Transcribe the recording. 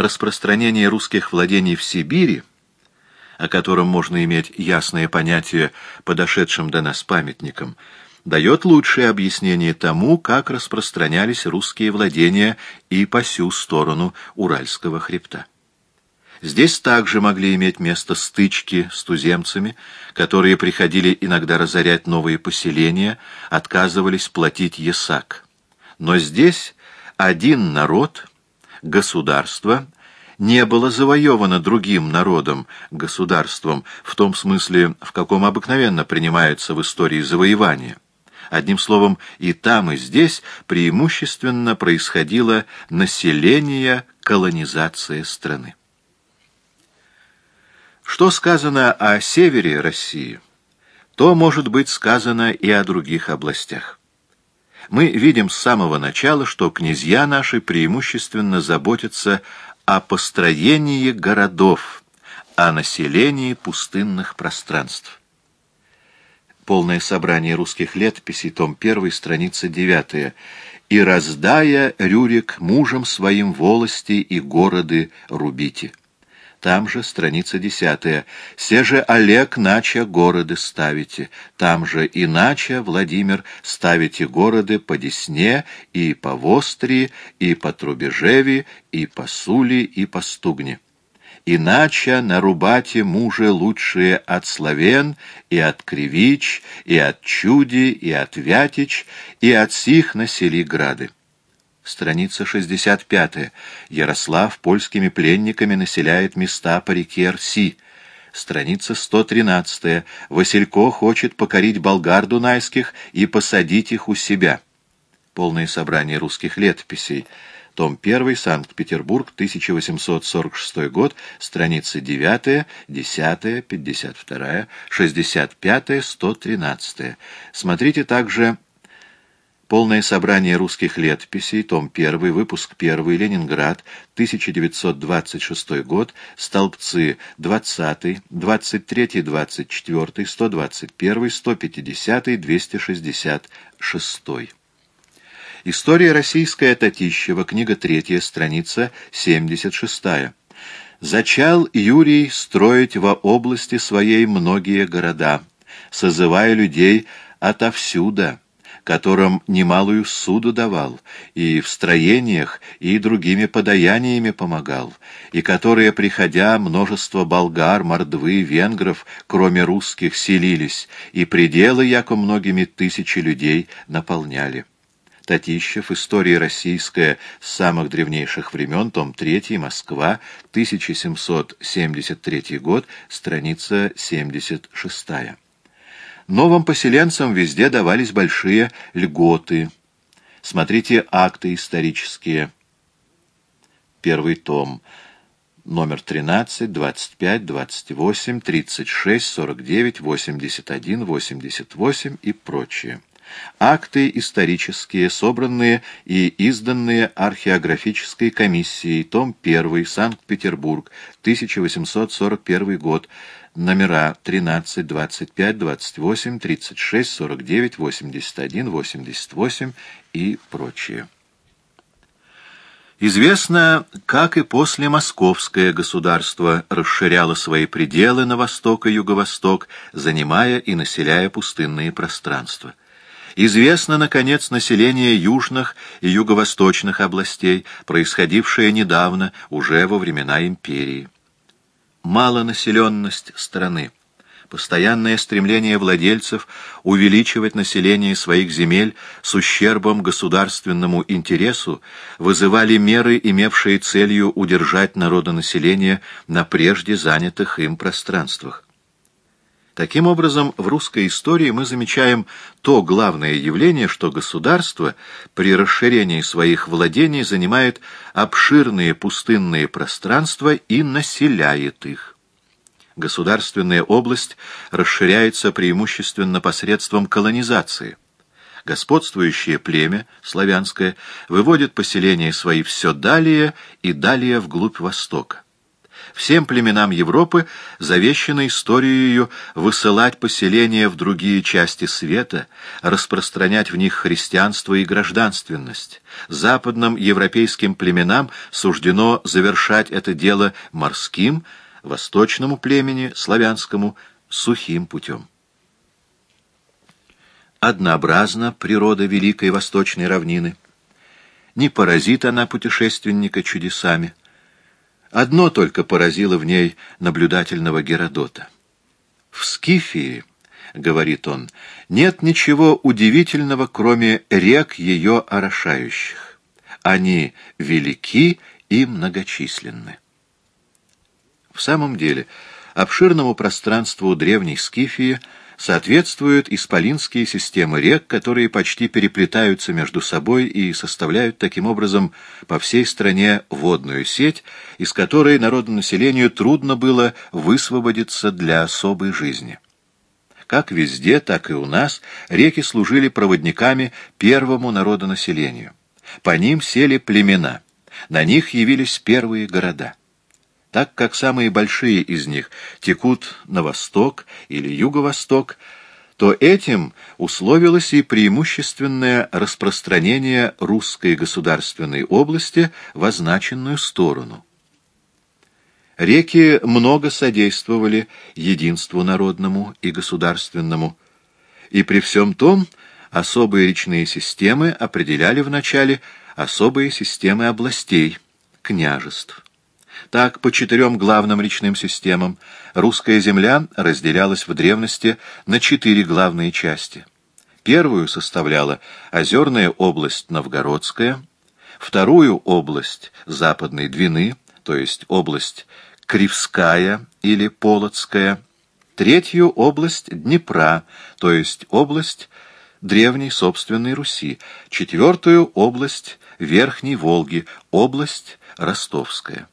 распространение русских владений в Сибири, о котором можно иметь ясное понятие подошедшим до нас памятникам, дает лучшее объяснение тому, как распространялись русские владения и по сю сторону Уральского хребта. Здесь также могли иметь место стычки с туземцами, которые приходили иногда разорять новые поселения, отказывались платить ясак. Но здесь один народ, государство, не было завоевано другим народом, государством, в том смысле, в каком обыкновенно принимается в истории завоевания. Одним словом, и там, и здесь преимущественно происходило население, колонизация страны. Что сказано о севере России, то может быть сказано и о других областях. Мы видим с самого начала, что князья наши преимущественно заботятся о построении городов, о населении пустынных пространств. Полное собрание русских летописей, том 1, страница 9. «И раздая Рюрик мужем своим волости и городы рубите». Там же страница десятая. «Се же Олег нача городы ставите». Там же иначе, Владимир, ставите городы по Десне и по Вострии, и по Трубежеви, и по Сули, и по Стугне. Иначе нарубате мужи лучшие от Славен, и от Кривич, и от Чуди, и от Вятич, и от сих насели грады. Страница 65. Ярослав польскими пленниками населяет места по реке Рси. Страница 113. Василько хочет покорить болгар дунайских и посадить их у себя. Полное собрание русских летописей. Том 1, Санкт-Петербург, 1846 год, страницы 9, 10, 52, 65, 113. Смотрите также Полное собрание русских летописей, том 1, выпуск 1, Ленинград, 1926 год, столбцы 20, 23, 24, 121, 150, 266. История российская Татищева, книга 3, страница 76. Зачал Юрий строить во области своей многие города, созывая людей отовсюда, которым немалую суду давал, и в строениях, и другими подаяниями помогал, и которые, приходя, множество болгар, мордвы, венгров, кроме русских, селились, и пределы, яко многими тысячи людей, наполняли. Татищев, История российская с самых древнейших времен, том 3, Москва, 1773 год, страница 76. Новым поселенцам везде давались большие льготы. Смотрите акты исторические. Первый том. Номер 13, 25, 28, 36, 49, 81, 88 и прочее. Акты исторические, собранные и изданные археографической комиссией, том 1, Санкт-Петербург, 1841 год, номера 13, 25, 28, 36, 49, 81, 88 и прочее. Известно, как и после московское государство расширяло свои пределы на восток и юго-восток, занимая и населяя пустынные пространства. Известно, наконец, население южных и юго-восточных областей, происходившее недавно, уже во времена империи малонаселенность страны, постоянное стремление владельцев увеличивать население своих земель с ущербом государственному интересу вызывали меры, имевшие целью удержать народонаселение на прежде занятых им пространствах. Таким образом, в русской истории мы замечаем то главное явление, что государство при расширении своих владений занимает обширные пустынные пространства и населяет их. Государственная область расширяется преимущественно посредством колонизации. Господствующее племя, славянское, выводит поселения свои все далее и далее вглубь Востока. Всем племенам Европы завещана историей высылать поселения в другие части света, распространять в них христианство и гражданственность. Западным европейским племенам суждено завершать это дело морским, восточному племени, славянскому, сухим путем. Однообразна природа Великой Восточной равнины. Не поразит она путешественника чудесами. Одно только поразило в ней наблюдательного Геродота. «В Скифии, — говорит он, — нет ничего удивительного, кроме рек ее орошающих. Они велики и многочисленны». В самом деле, обширному пространству древней Скифии — соответствуют исполинские системы рек, которые почти переплетаются между собой и составляют таким образом по всей стране водную сеть, из которой народонаселению трудно было высвободиться для особой жизни. Как везде, так и у нас реки служили проводниками первому народонаселению. По ним сели племена, на них явились первые города. Так как самые большие из них текут на восток или юго-восток, то этим условилось и преимущественное распространение русской государственной области в означенную сторону. Реки много содействовали единству народному и государственному, и при всем том особые речные системы определяли вначале особые системы областей, княжеств. Так, по четырем главным речным системам русская земля разделялась в древности на четыре главные части. Первую составляла озерная область Новгородская, вторую область Западной Двины, то есть область Кривская или Полоцкая, третью область Днепра, то есть область древней собственной Руси, четвертую область Верхней Волги, область Ростовская.